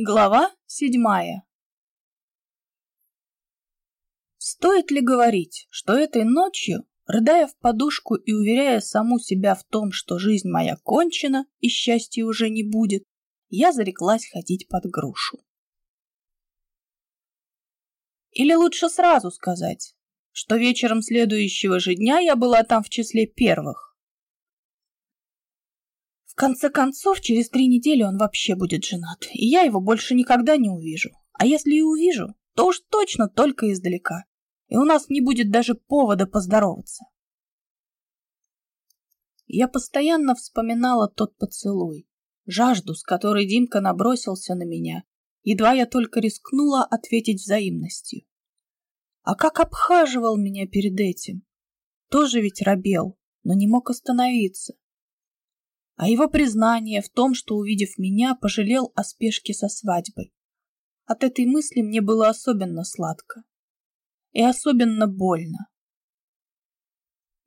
Глава седьмая Стоит ли говорить, что этой ночью, рыдая в подушку и уверяя саму себя в том, что жизнь моя кончена и счастья уже не будет, я зареклась ходить под грушу? Или лучше сразу сказать, что вечером следующего же дня я была там в числе первых, конце концов, через три недели он вообще будет женат, и я его больше никогда не увижу. А если и увижу, то уж точно только издалека. И у нас не будет даже повода поздороваться. Я постоянно вспоминала тот поцелуй, жажду, с которой Димка набросился на меня, едва я только рискнула ответить взаимностью. А как обхаживал меня перед этим? Тоже ведь робел, но не мог остановиться а его признание в том, что, увидев меня, пожалел о спешке со свадьбой. От этой мысли мне было особенно сладко и особенно больно.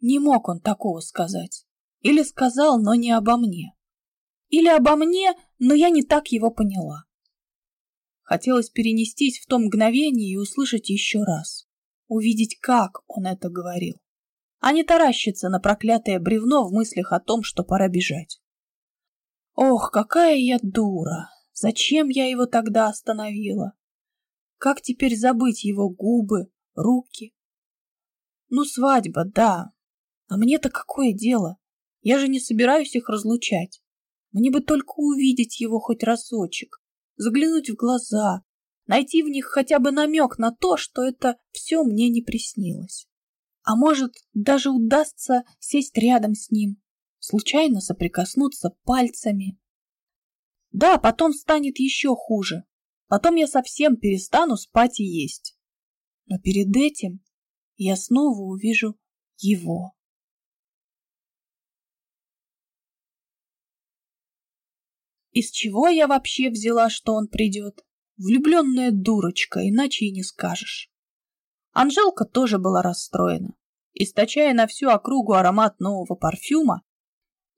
Не мог он такого сказать. Или сказал, но не обо мне. Или обо мне, но я не так его поняла. Хотелось перенестись в то мгновение и услышать еще раз. Увидеть, как он это говорил а не таращиться на проклятое бревно в мыслях о том, что пора бежать. Ох, какая я дура! Зачем я его тогда остановила? Как теперь забыть его губы, руки? Ну, свадьба, да. А мне-то какое дело? Я же не собираюсь их разлучать. Мне бы только увидеть его хоть разочек, заглянуть в глаза, найти в них хотя бы намек на то, что это все мне не приснилось. А может, даже удастся сесть рядом с ним, случайно соприкоснуться пальцами. Да, потом станет еще хуже. Потом я совсем перестану спать и есть. Но перед этим я снова увижу его. Из чего я вообще взяла, что он придет? Влюбленная дурочка, иначе и не скажешь. Анжелка тоже была расстроена. Источая на всю округу аромат нового парфюма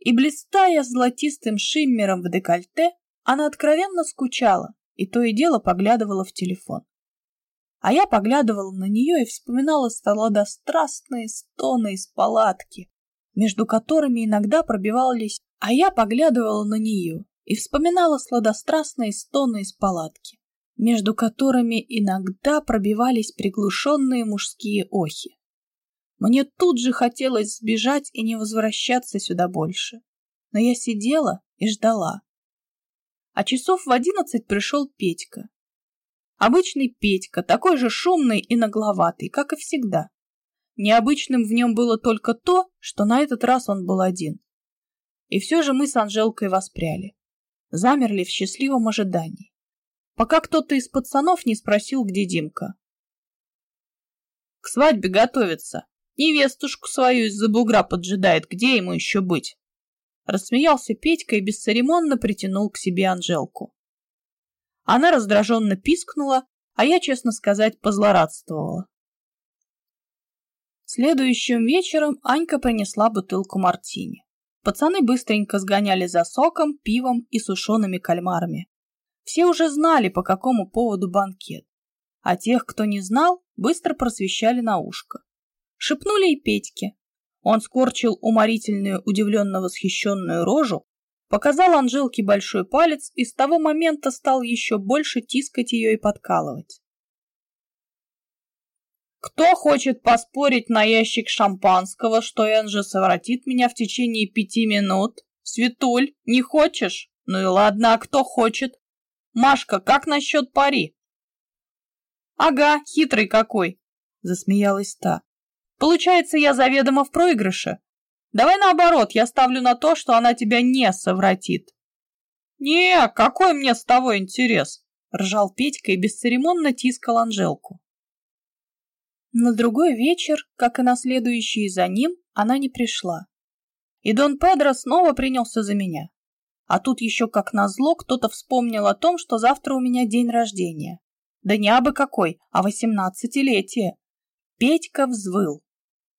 и блистая золотистым шиммером в декольте, она откровенно скучала и то и дело поглядывала в телефон. А я поглядывала на нее и вспоминала сладострастные стоны из палатки, между которыми иногда пробивались, а я поглядывала на нее и вспоминала сладострастные стоны из палатки, между которыми иногда пробивались приглушенные мужские охи. Мне тут же хотелось сбежать и не возвращаться сюда больше. Но я сидела и ждала. А часов в одиннадцать пришел Петька. Обычный Петька, такой же шумный и нагловатый, как и всегда. Необычным в нем было только то, что на этот раз он был один. И все же мы с Анжелкой воспряли. Замерли в счастливом ожидании. Пока кто-то из пацанов не спросил, где Димка. «К свадьбе готовится», Невестушку свою из-за бугра поджидает, где ему еще быть? Рассмеялся Петька и бесцеремонно притянул к себе Анжелку. Она раздраженно пискнула, а я, честно сказать, позлорадствовала. Следующим вечером Анька принесла бутылку мартини. Пацаны быстренько сгоняли за соком, пивом и сушеными кальмарами. Все уже знали, по какому поводу банкет, а тех, кто не знал, быстро просвещали на ушко шепнули и Петьке. Он скорчил уморительную, удивленно восхищенную рожу, показал Анжелке большой палец и с того момента стал еще больше тискать ее и подкалывать. Кто хочет поспорить на ящик шампанского, что Энджи совратит меня в течение пяти минут? Светуль, не хочешь? Ну и ладно, а кто хочет? Машка, как насчет пари? Ага, хитрый какой, засмеялась та. Получается, я заведомо в проигрыше. Давай наоборот, я ставлю на то, что она тебя не совратит. Не, какой мне с того интерес? Ржал Петька и бесцеремонно тискал Анжелку. На другой вечер, как и на следующий за ним, она не пришла. И Дон Педро снова принялся за меня. А тут еще как назло кто-то вспомнил о том, что завтра у меня день рождения. Да не абы какой, а восемнадцатилетие. Петька взвыл.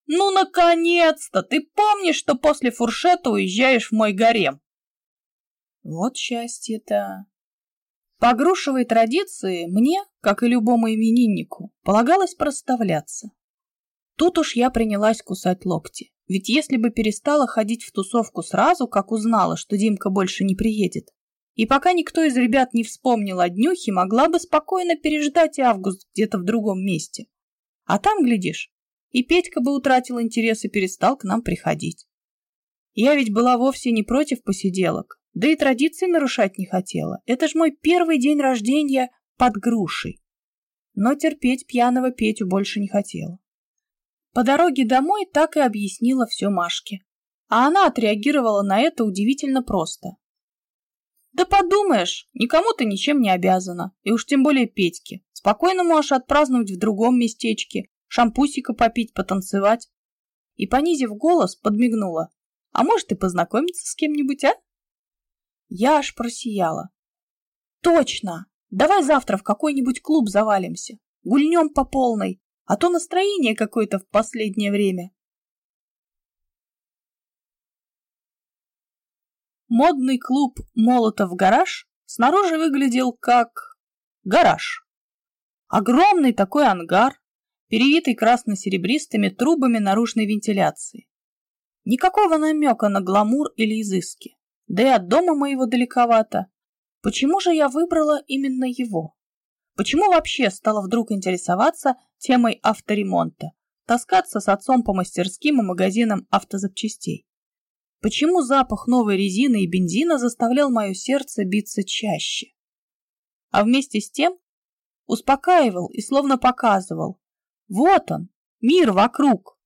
«Ну, наконец-то! Ты помнишь, что после фуршета уезжаешь в мой гарем?» Вот счастье-то. По грушевой традиции мне, как и любому имениннику, полагалось проставляться. Тут уж я принялась кусать локти. Ведь если бы перестала ходить в тусовку сразу, как узнала, что Димка больше не приедет, и пока никто из ребят не вспомнил о днюхе, могла бы спокойно переждать август где-то в другом месте. А там, глядишь, и Петька бы утратил интерес и перестал к нам приходить. Я ведь была вовсе не против посиделок, да и традиции нарушать не хотела. Это ж мой первый день рождения под грушей. Но терпеть пьяного Петю больше не хотела. По дороге домой так и объяснила все Машке. А она отреагировала на это удивительно просто. «Да подумаешь, никому ты ничем не обязана, и уж тем более Петьке. Спокойно можешь отпраздновать в другом местечке, шампусика попить, потанцевать». И, понизив голос, подмигнула. «А может, и познакомиться с кем-нибудь, а?» Я аж просияла. «Точно! Давай завтра в какой-нибудь клуб завалимся, гульнем по полной, а то настроение какое-то в последнее время. Модный клуб «Молотов гараж» снаружи выглядел как гараж. Огромный такой ангар, перевитый красно-серебристыми трубами наружной вентиляции. Никакого намека на гламур или изыски. Да и от дома моего далековато. Почему же я выбрала именно его? Почему вообще стала вдруг интересоваться темой авторемонта, таскаться с отцом по мастерским и магазинам автозапчастей? Почему запах новой резины и бензина заставлял мое сердце биться чаще? А вместе с тем успокаивал и словно показывал. Вот он, мир вокруг.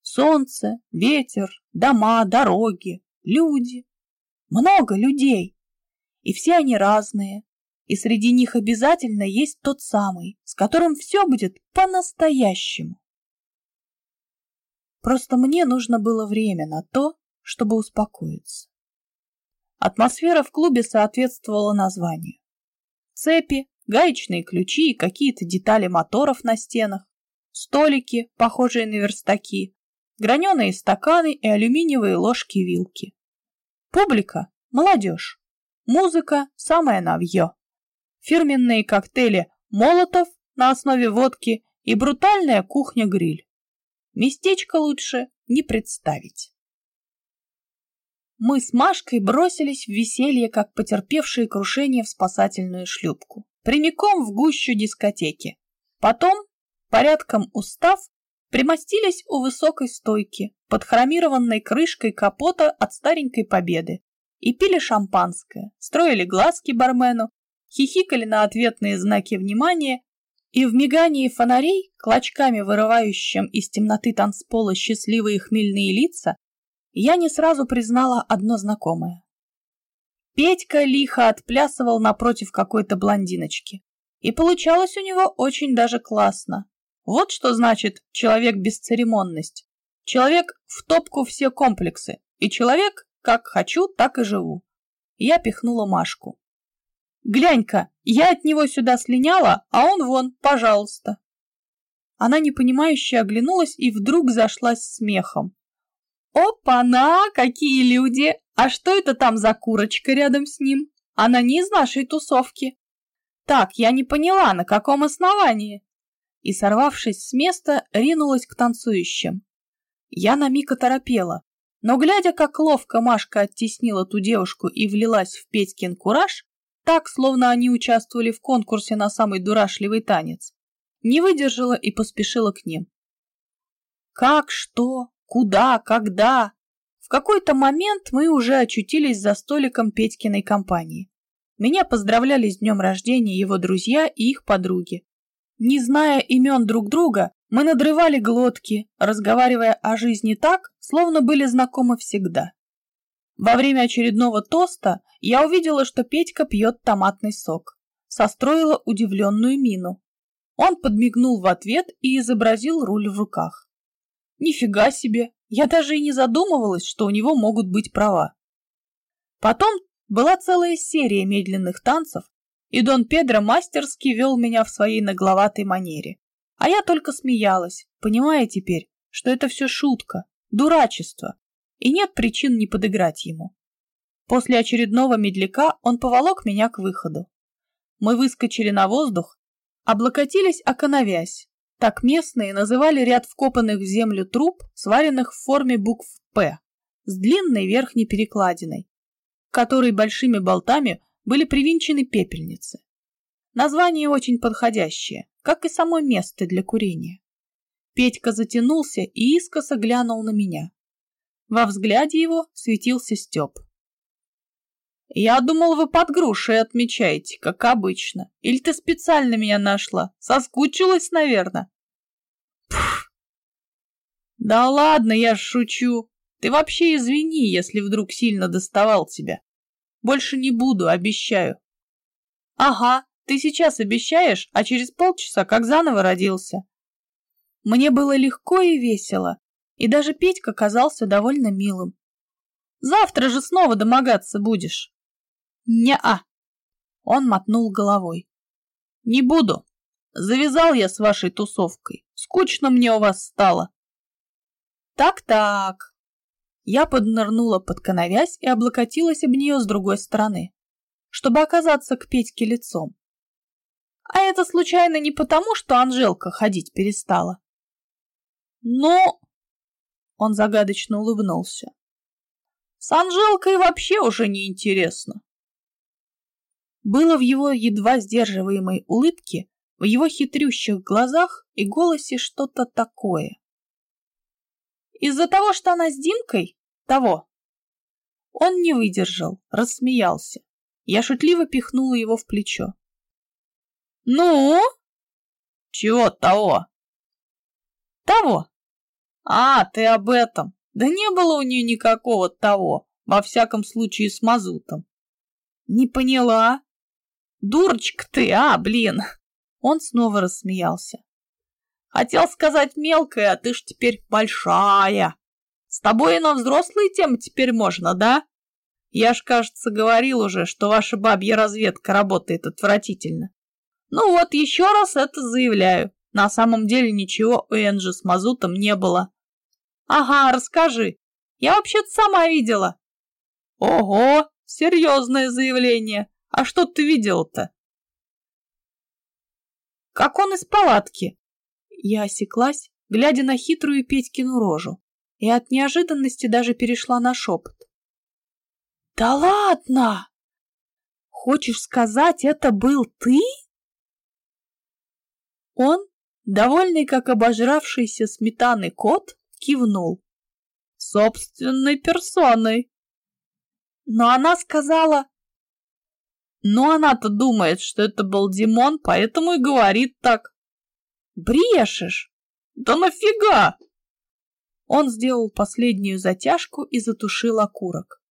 Солнце, ветер, дома, дороги, люди. Много людей. И все они разные, и среди них обязательно есть тот самый, с которым все будет по-настоящему. Просто мне нужно было время на то, чтобы успокоиться. Атмосфера в клубе соответствовала названию. Цепи, гаечные ключи и какие-то детали моторов на стенах, столики, похожие на верстаки, граненые стаканы и алюминиевые ложки-вилки. Публика – молодежь. Музыка – самое навье фирменные коктейли «Молотов» на основе водки и брутальная кухня-гриль. Местечко лучше не представить. Мы с Машкой бросились в веселье, как потерпевшие крушение в спасательную шлюпку, прямиком в гущу дискотеки. Потом, порядком устав, примостились у высокой стойки под хромированной крышкой капота от старенькой победы и пили шампанское, строили глазки бармену хихикали на ответные знаки внимания, и в мигании фонарей, клочками вырывающим из темноты танцпола счастливые хмельные лица, я не сразу признала одно знакомое. Петька лихо отплясывал напротив какой-то блондиночки. И получалось у него очень даже классно. Вот что значит человек бесцеремонность. Человек в топку все комплексы. И человек как хочу, так и живу. Я пихнула Машку. Глянь-ка, я от него сюда слиняла, а он вон, пожалуйста. Она непонимающе оглянулась и вдруг зашлась смехом. Опа-на, какие люди! А что это там за курочка рядом с ним? Она не из нашей тусовки. Так, я не поняла, на каком основании? И, сорвавшись с места, ринулась к танцующим. Я на миг оторопела, но, глядя, как ловко Машка оттеснила ту девушку и влилась в Петькин кураж, так, словно они участвовали в конкурсе на самый дурашливый танец. Не выдержала и поспешила к ним. Как, что, куда, когда? В какой-то момент мы уже очутились за столиком Петькиной компании. Меня поздравляли с днем рождения его друзья и их подруги. Не зная имен друг друга, мы надрывали глотки, разговаривая о жизни так, словно были знакомы всегда. Во время очередного тоста я увидела, что Петька пьет томатный сок. Состроила удивленную мину. Он подмигнул в ответ и изобразил руль в руках. Нифига себе, я даже и не задумывалась, что у него могут быть права. Потом была целая серия медленных танцев, и Дон Педро мастерски вел меня в своей нагловатой манере. А я только смеялась, понимая теперь, что это все шутка, дурачество, и нет причин не подыграть ему. После очередного медляка он поволок меня к выходу. Мы выскочили на воздух, облокотились о коновязь. Так местные называли ряд вкопанных в землю труб, сваренных в форме букв «П», с длинной верхней перекладиной, к которой большими болтами были привинчены пепельницы. Название очень подходящее, как и само место для курения. Петька затянулся и искоса глянул на меня. Во взгляде его светился Степ. «Я думал, вы под грушей отмечаете, как обычно. Или ты специально меня нашла? Соскучилась, наверное?» Пф. «Да ладно, я шучу. Ты вообще извини, если вдруг сильно доставал тебя. Больше не буду, обещаю». «Ага, ты сейчас обещаешь, а через полчаса как заново родился». Мне было легко и весело, и даже Петька казался довольно милым. «Завтра же снова домогаться будешь». «Не-а», — он мотнул головой. «Не буду. Завязал я с вашей тусовкой. Скучно мне у вас стало». «Так-так». Я поднырнула под коновязь и облокотилась об нее с другой стороны, чтобы оказаться к Петьке лицом. А это случайно не потому, что Анжелка ходить перестала? Ну, он загадочно улыбнулся. С Анжелкой вообще уже не интересно. Было в его едва сдерживаемой улыбке, в его хитрющих глазах и голосе что-то такое. Из-за того, что она с Димкой? Того. Он не выдержал, рассмеялся. Я шутливо пихнула его в плечо. «Ну?» «Чего того?» «Того. А, ты об этом. Да не было у нее никакого того, во всяком случае с мазутом». «Не поняла?» «Дурочка ты, а, блин!» Он снова рассмеялся. «Хотел сказать мелкая, а ты ж теперь большая. С тобой и на взрослые темы теперь можно, да? Я ж, кажется, говорил уже, что ваша бабья разведка работает отвратительно. Ну вот, еще раз это заявляю. На самом деле ничего у Энджи с мазутом не было. Ага, расскажи. Я вообще-то сама видела. Ого, серьезное заявление. А что ты видел-то? Как он из палатки. Я осеклась, глядя на хитрую Петькину рожу, и от неожиданности даже перешла на шепот. «Да ладно! Хочешь сказать, это был ты?» Он, довольный как обожравшийся сметаны кот, кивнул. Собственной персоной. Но она сказала... Но она-то думает, что это был Димон, поэтому и говорит так. Брешешь? Да нафига? Он сделал последнюю затяжку и затушил окурок.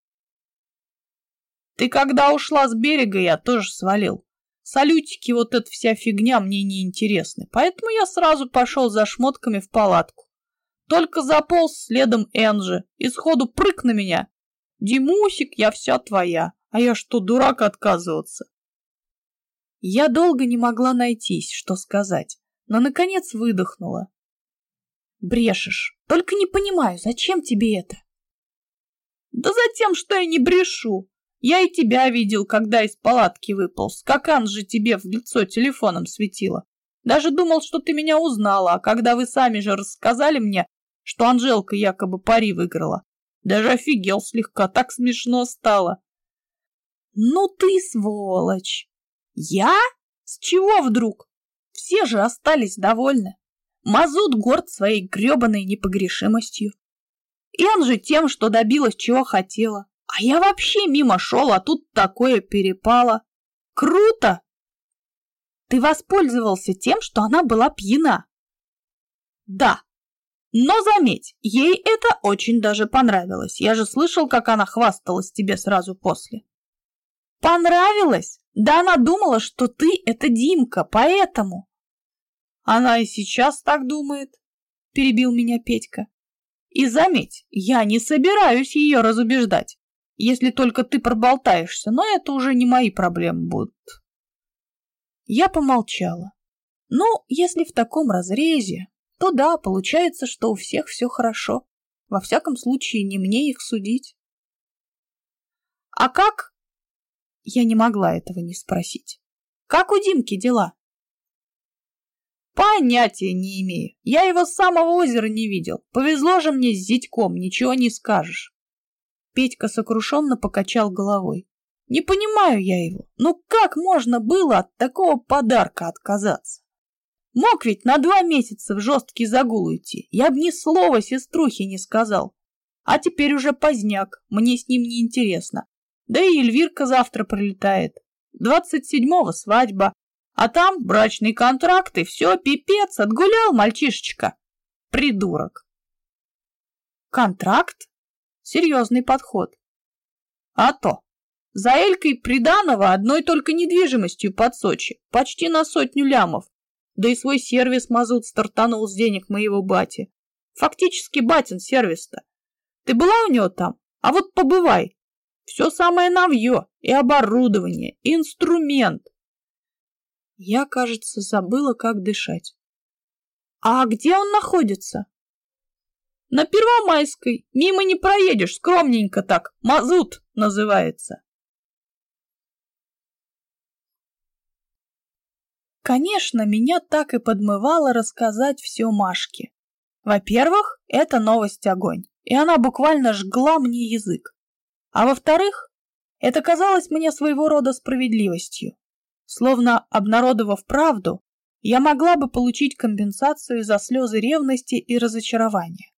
Ты когда ушла с берега, я тоже свалил. Салютики, вот эта вся фигня мне не интересны, поэтому я сразу пошел за шмотками в палатку. Только заполз следом Энджи и сходу прыг на меня. Димусик, я вся твоя, а я что, дурак отказываться? Я долго не могла найтись, что сказать, но наконец выдохнула. Брешешь, только не понимаю, зачем тебе это? Да за тем, что я не брешу. Я и тебя видел, когда из палатки выполз. Как же тебе в лицо телефоном светила. Даже думал, что ты меня узнала, а когда вы сами же рассказали мне, что Анжелка якобы пари выиграла, даже офигел слегка, так смешно стало. Ну ты сволочь! Я? С чего вдруг? Все же остались довольны. Мазут горд своей гребаной непогрешимостью. И он же тем, что добилась, чего хотела. А я вообще мимо шел, а тут такое перепало. Круто! Ты воспользовался тем, что она была пьяна. Да, но заметь, ей это очень даже понравилось. Я же слышал, как она хвасталась тебе сразу после. Понравилось? Да она думала, что ты — это Димка, поэтому. Она и сейчас так думает, перебил меня Петька. И заметь, я не собираюсь ее разубеждать если только ты проболтаешься, но это уже не мои проблемы будут. Я помолчала. Ну, если в таком разрезе, то да, получается, что у всех все хорошо. Во всяком случае, не мне их судить. А как? Я не могла этого не спросить. Как у Димки дела? Понятия не имею. Я его с самого озера не видел. Повезло же мне с зятьком, ничего не скажешь. Петька сокрушенно покачал головой. Не понимаю я его. Ну как можно было от такого подарка отказаться? Мог ведь на два месяца в жесткий загул уйти. Я б ни слова сеструхе не сказал. А теперь уже поздняк, мне с ним не интересно. Да и Эльвирка завтра прилетает. Двадцать седьмого свадьба, а там брачный контракт и все, пипец, отгулял мальчишечка. Придурок. Контракт? Серьезный подход. А то. За Элькой Приданова одной только недвижимостью под Сочи, почти на сотню лямов. Да и свой сервис мазут стартанул с денег моего бати. Фактически батин сервис-то. Ты была у него там? А вот побывай. Все самое новье, и оборудование, и инструмент. Я, кажется, забыла, как дышать. А где он находится? На Первомайской. Мимо не проедешь, скромненько так. Мазут называется. Конечно, меня так и подмывало рассказать все Машке. Во-первых, это новость огонь, и она буквально жгла мне язык. А во-вторых, это казалось мне своего рода справедливостью. Словно обнародовав правду, я могла бы получить компенсацию за слезы ревности и разочарования,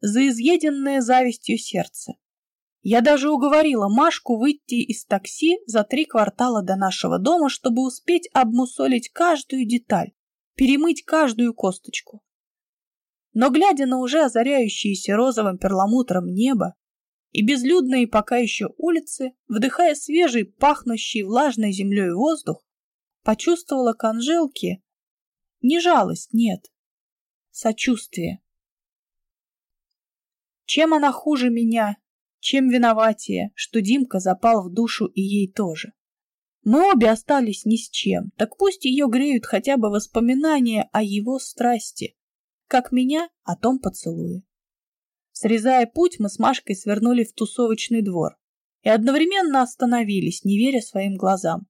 за изъеденное завистью сердце. Я даже уговорила Машку выйти из такси за три квартала до нашего дома, чтобы успеть обмусолить каждую деталь, перемыть каждую косточку. Но глядя на уже озаряющееся розовым перламутром небо, и безлюдные пока еще улицы, вдыхая свежий, пахнущий влажной землей воздух, почувствовала к Анжелке не жалость, нет, сочувствие. Чем она хуже меня, чем виноватее, что Димка запал в душу и ей тоже. Мы обе остались ни с чем, так пусть ее греют хотя бы воспоминания о его страсти, как меня о том поцелуе. Срезая путь, мы с Машкой свернули в тусовочный двор и одновременно остановились, не веря своим глазам.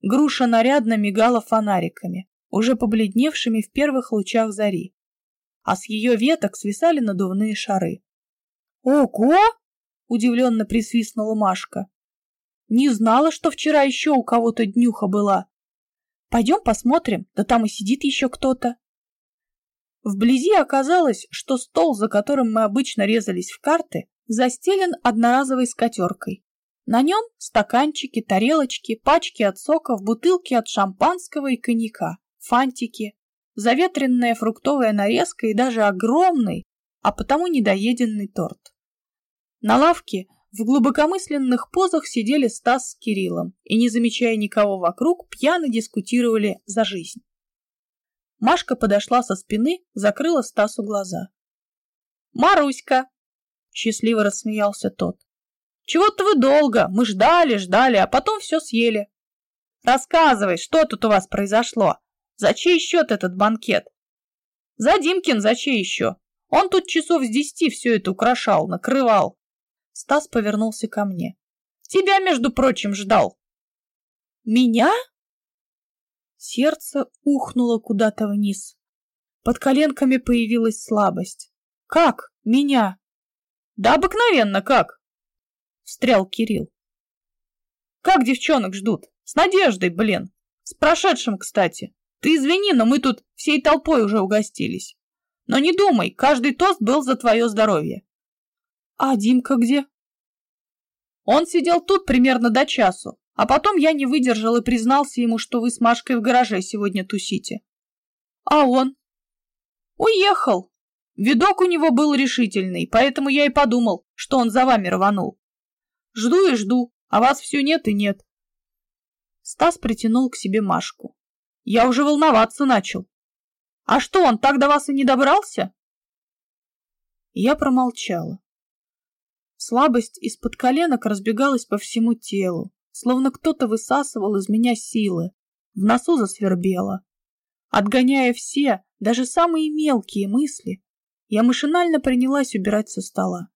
Груша нарядно мигала фонариками, уже побледневшими в первых лучах зари, а с ее веток свисали надувные шары. «Ого!» — удивленно присвистнула Машка. «Не знала, что вчера еще у кого-то днюха была. Пойдем посмотрим, да там и сидит еще кто-то». Вблизи оказалось, что стол, за которым мы обычно резались в карты, застелен одноразовой скатеркой. На нем стаканчики, тарелочки, пачки от соков, бутылки от шампанского и коньяка, фантики, заветренная фруктовая нарезка и даже огромный, а потому недоеденный торт. На лавке в глубокомысленных позах сидели Стас с Кириллом и, не замечая никого вокруг, пьяно дискутировали за жизнь. Машка подошла со спины, закрыла Стасу глаза. «Маруська!» — счастливо рассмеялся тот. «Чего-то вы долго, мы ждали, ждали, а потом все съели. Рассказывай, что тут у вас произошло? За чей счет этот банкет?» «За Димкин, за чей еще? Он тут часов с десяти все это украшал, накрывал». Стас повернулся ко мне. «Тебя, между прочим, ждал». «Меня?» Сердце ухнуло куда-то вниз. Под коленками появилась слабость. «Как? Меня?» «Да обыкновенно как!» Встрял Кирилл. «Как девчонок ждут? С надеждой, блин! С прошедшим, кстати. Ты извини, но мы тут всей толпой уже угостились. Но не думай, каждый тост был за твое здоровье». «А Димка где?» Он сидел тут примерно до часу. А потом я не выдержал и признался ему, что вы с Машкой в гараже сегодня тусите. А он? Уехал. Видок у него был решительный, поэтому я и подумал, что он за вами рванул. Жду и жду, а вас все нет и нет. Стас притянул к себе Машку. Я уже волноваться начал. А что, он так до вас и не добрался? Я промолчала. Слабость из-под коленок разбегалась по всему телу, словно кто-то высасывал из меня силы. В носу засвербело. Отгоняя все, даже самые мелкие мысли, я машинально принялась убирать со стола.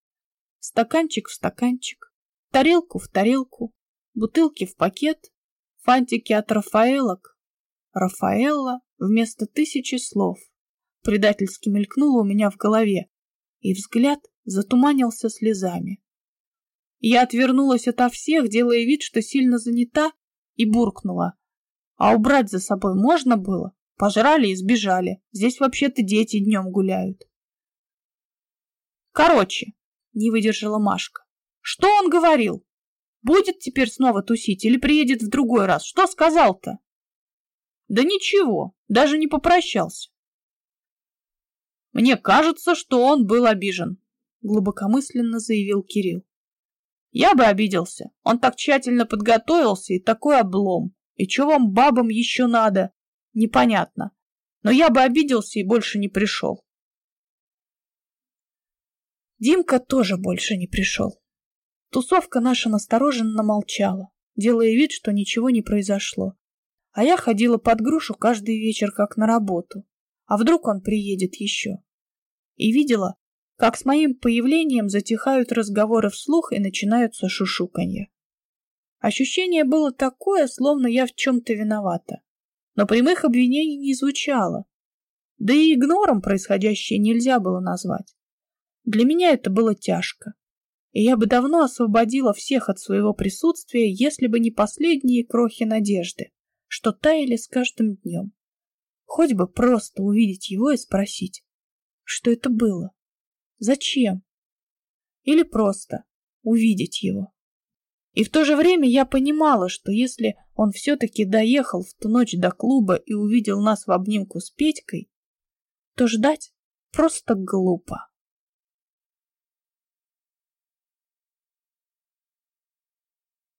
Стаканчик в стаканчик, тарелку в тарелку, бутылки в пакет, фантики от Рафаэлок. Рафаэлла вместо тысячи слов. Предательски мелькнуло у меня в голове, и взгляд затуманился слезами. Я отвернулась ото всех, делая вид, что сильно занята, и буркнула. А убрать за собой можно было? Пожрали и сбежали. Здесь вообще-то дети днем гуляют. Короче, не выдержала Машка. Что он говорил? Будет теперь снова тусить или приедет в другой раз? Что сказал-то? Да ничего, даже не попрощался. Мне кажется, что он был обижен, глубокомысленно заявил Кирилл. Я бы обиделся. Он так тщательно подготовился и такой облом. И что вам, бабам, еще надо? Непонятно. Но я бы обиделся и больше не пришел. Димка тоже больше не пришел. Тусовка наша настороженно молчала, делая вид, что ничего не произошло. А я ходила под грушу каждый вечер как на работу. А вдруг он приедет еще? И видела, как с моим появлением затихают разговоры вслух и начинаются шушуканье. Ощущение было такое, словно я в чем-то виновата. Но прямых обвинений не звучало. Да и игнором происходящее нельзя было назвать. Для меня это было тяжко. И я бы давно освободила всех от своего присутствия, если бы не последние крохи надежды, что таяли с каждым днем. Хоть бы просто увидеть его и спросить, что это было, зачем, или просто увидеть его. И в то же время я понимала, что если он все-таки доехал в ту ночь до клуба и увидел нас в обнимку с Петькой, то ждать просто глупо.